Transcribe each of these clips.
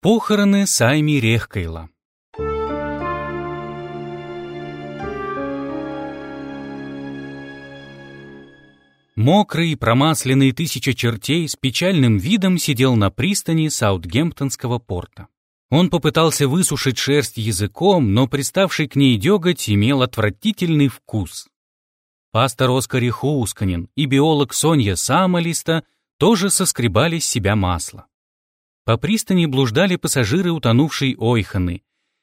Похороны Сайми Рехкайла Мокрый, промасленный тысяча чертей с печальным видом сидел на пристани Саутгемптонского порта. Он попытался высушить шерсть языком, но приставший к ней деготь имел отвратительный вкус. Пастор Оскари Хусканин и биолог Сонья Самолиста тоже соскребали с себя масло. По пристани блуждали пассажиры утонувшей Ойханы.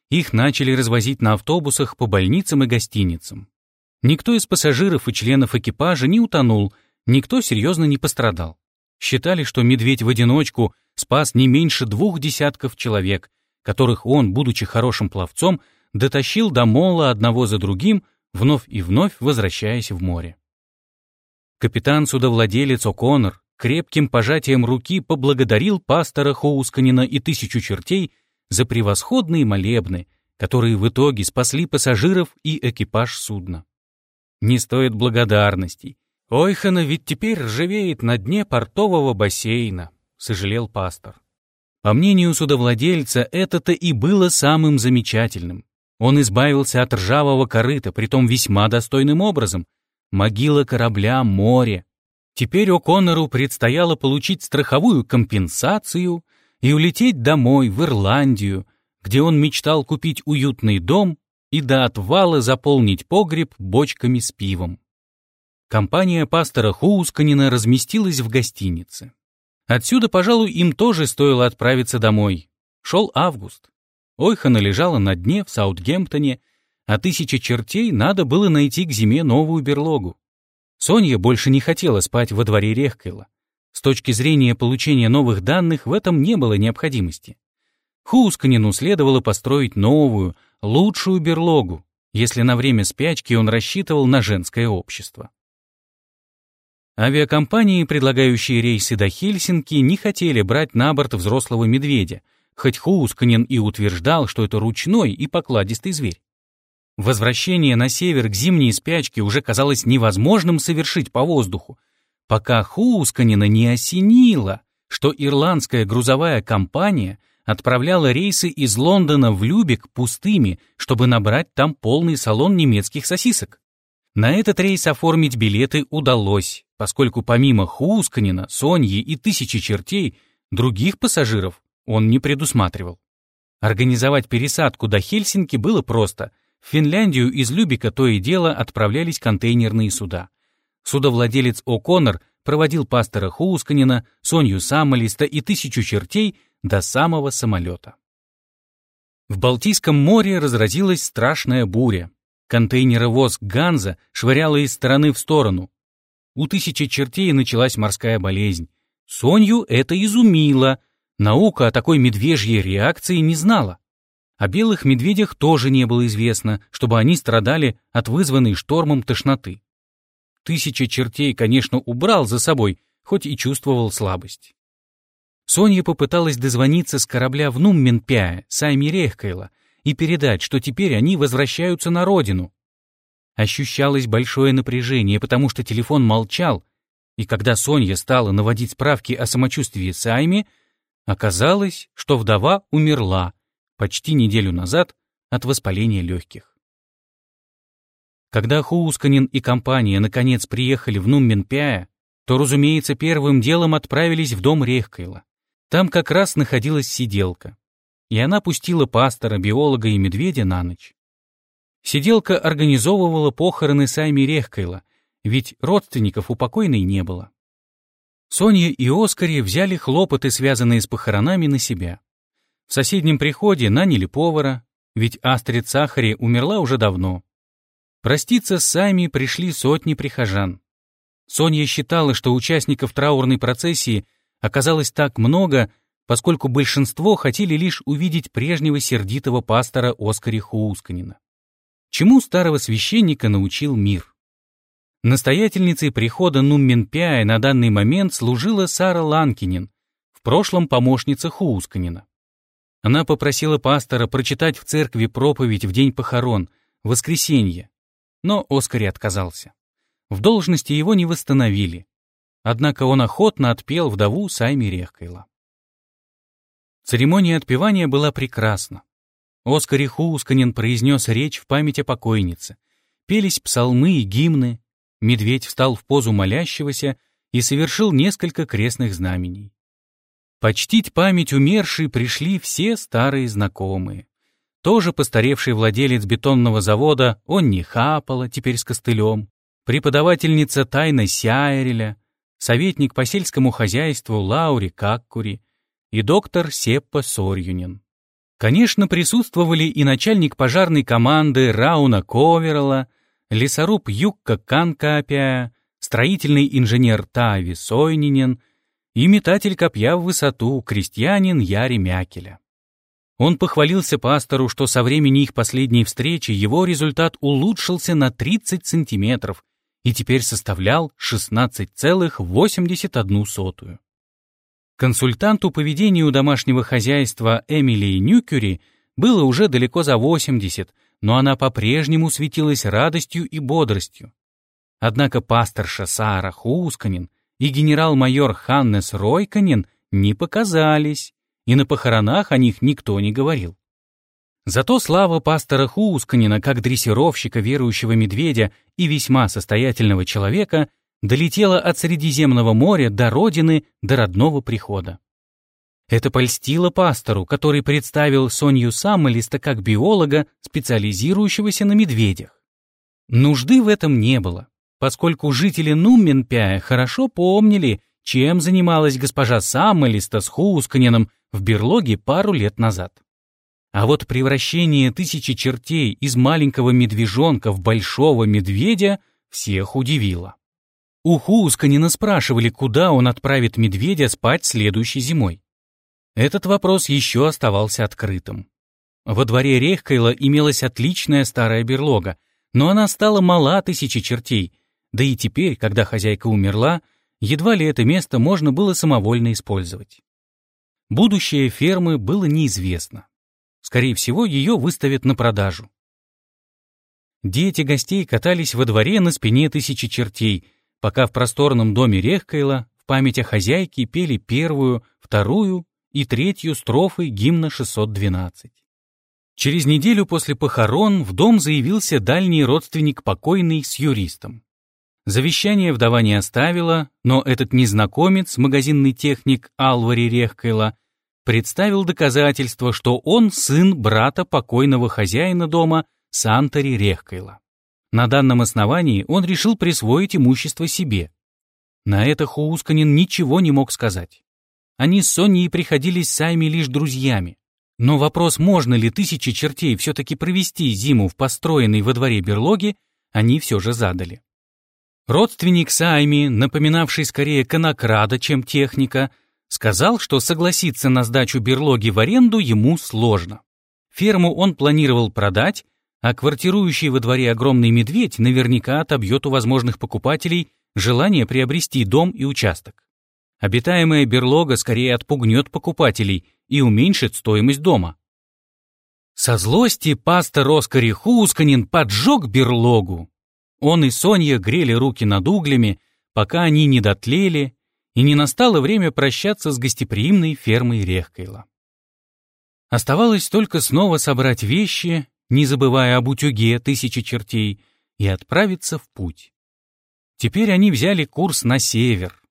Их начали развозить на автобусах по больницам и гостиницам. Никто из пассажиров и членов экипажа не утонул — Никто серьезно не пострадал. Считали, что медведь в одиночку спас не меньше двух десятков человек, которых он, будучи хорошим пловцом, дотащил до мола одного за другим, вновь и вновь возвращаясь в море. Капитан-судовладелец О'Коннор крепким пожатием руки поблагодарил пастора Хоусканина и тысячу чертей за превосходные молебны, которые в итоге спасли пассажиров и экипаж судна. Не стоит благодарностей. «Ойхана ведь теперь ржавеет на дне портового бассейна», — сожалел пастор. По мнению судовладельца, это-то и было самым замечательным. Он избавился от ржавого корыта, притом весьма достойным образом. Могила корабля — море. Теперь О'Коннору предстояло получить страховую компенсацию и улететь домой, в Ирландию, где он мечтал купить уютный дом и до отвала заполнить погреб бочками с пивом. Компания пастора Хоусканина разместилась в гостинице. Отсюда, пожалуй, им тоже стоило отправиться домой. Шел август. Ойхана лежала на дне в Саутгемптоне, а тысяча чертей надо было найти к зиме новую берлогу. Соня больше не хотела спать во дворе Рехкайла. С точки зрения получения новых данных в этом не было необходимости. Хусканину следовало построить новую, лучшую берлогу, если на время спячки он рассчитывал на женское общество. Авиакомпании, предлагающие рейсы до Хельсинки, не хотели брать на борт взрослого медведя, хоть Хоусканин и утверждал, что это ручной и покладистый зверь. Возвращение на север к зимней спячке уже казалось невозможным совершить по воздуху, пока Хоусканина не осенило, что ирландская грузовая компания отправляла рейсы из Лондона в Любек пустыми, чтобы набрать там полный салон немецких сосисок. На этот рейс оформить билеты удалось, поскольку помимо Хусканина, Соньи и тысячи чертей, других пассажиров он не предусматривал. Организовать пересадку до Хельсинки было просто. В Финляндию из Любика то и дело отправлялись контейнерные суда. Судовладелец О'Коннор проводил пастора Хусканина, Сонью Самолиста и тысячу чертей до самого самолета. В Балтийском море разразилась страшная буря. Контейнеровоз «Ганза» швыряла из стороны в сторону. У тысячи чертей началась морская болезнь. Сонью это изумило. Наука о такой медвежьей реакции не знала. О белых медведях тоже не было известно, чтобы они страдали от вызванной штормом тошноты. Тысяча чертей, конечно, убрал за собой, хоть и чувствовал слабость. Соня попыталась дозвониться с корабля в Нумменпяе, Сайми Рехкайла, и передать, что теперь они возвращаются на родину. Ощущалось большое напряжение, потому что телефон молчал, и когда Соня стала наводить справки о самочувствии Сайми, оказалось, что вдова умерла почти неделю назад от воспаления легких. Когда Хуусканин и компания наконец приехали в Нумменпяя, то, разумеется, первым делом отправились в дом Рехкайла. Там как раз находилась сиделка и она пустила пастора, биолога и медведя на ночь. Сиделка организовывала похороны Сайми Рехкайла, ведь родственников у покойной не было. Соня и Оскари взяли хлопоты, связанные с похоронами, на себя. В соседнем приходе наняли повара, ведь Астрид Сахари умерла уже давно. Проститься с Сайми пришли сотни прихожан. Соня считала, что участников траурной процессии оказалось так много, поскольку большинство хотели лишь увидеть прежнего сердитого пастора Оскари Хуусканина. Чему старого священника научил мир? Настоятельницей прихода Нумменпяя на данный момент служила Сара Ланкинин, в прошлом помощница Хуусканина. Она попросила пастора прочитать в церкви проповедь в день похорон, воскресенье, но Оскари отказался. В должности его не восстановили. Однако он охотно отпел вдову Сайми Рехкайла. Церемония отпевания была прекрасна. Оскар Хусканин произнес речь в память о покойнице. Пелись псалмы и гимны. Медведь встал в позу молящегося и совершил несколько крестных знамений. Почтить память умершей пришли все старые знакомые. Тоже постаревший владелец бетонного завода он не хапала, теперь с костылем, преподавательница Тайна Сяэреля, советник по сельскому хозяйству Лаури Каккури и доктор Сеппа Сорюнин. Конечно, присутствовали и начальник пожарной команды Рауна Коверала, лесоруб Юкка Канкапия, строительный инженер Тави Сойнинен и метатель копья в высоту крестьянин Яри Мякеля. Он похвалился пастору, что со времени их последней встречи его результат улучшился на 30 сантиметров и теперь составлял 16,81. Консультанту по ведению домашнего хозяйства Эмили Нюкюри было уже далеко за 80, но она по-прежнему светилась радостью и бодростью. Однако пасторша Сара Хусканин и генерал-майор Ханнес Ройканин не показались, и на похоронах о них никто не говорил. Зато слава пастора Хусканина как дрессировщика верующего медведя и весьма состоятельного человека долетела от Средиземного моря до родины, до родного прихода. Это польстило пастору, который представил Сонью Саммелиста как биолога, специализирующегося на медведях. Нужды в этом не было, поскольку жители Нумменпяя хорошо помнили, чем занималась госпожа Саммелиста с Хусканином в берлоге пару лет назад. А вот превращение тысячи чертей из маленького медвежонка в большого медведя всех удивило. У Хусканина спрашивали, куда он отправит медведя спать следующей зимой. Этот вопрос еще оставался открытым. Во дворе Рехкайла имелась отличная старая берлога, но она стала мала тысячи чертей, да и теперь, когда хозяйка умерла, едва ли это место можно было самовольно использовать. Будущее фермы было неизвестно. Скорее всего, ее выставят на продажу. Дети гостей катались во дворе на спине тысячи чертей, пока в просторном доме Рехкайла в память о хозяйке пели первую, вторую и третью строфы гимна 612. Через неделю после похорон в дом заявился дальний родственник покойный с юристом. Завещание вдова не оставила, но этот незнакомец, магазинный техник Алвари Рехкайла, представил доказательство, что он сын брата покойного хозяина дома Сантари Рехкайла. На данном основании он решил присвоить имущество себе. На это Хуусканин ничего не мог сказать. Они с Соней приходились сами лишь друзьями. Но вопрос, можно ли тысячи чертей все-таки провести зиму в построенной во дворе берлоге, они все же задали. Родственник Сайми, напоминавший скорее конокрада, чем техника, Сказал, что согласиться на сдачу берлоги в аренду ему сложно. Ферму он планировал продать, а квартирующий во дворе огромный медведь наверняка отобьет у возможных покупателей желание приобрести дом и участок. Обитаемая берлога скорее отпугнет покупателей и уменьшит стоимость дома. Со злости пастор Оскари Хусканин поджег берлогу. Он и Сонья грели руки над углями, пока они не дотлели, и не настало время прощаться с гостеприимной фермой Рехкайла. Оставалось только снова собрать вещи, не забывая об утюге тысячи чертей, и отправиться в путь. Теперь они взяли курс на север.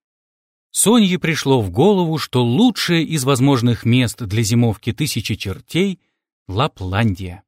Сонье пришло в голову, что лучшее из возможных мест для зимовки тысячи чертей — Лапландия.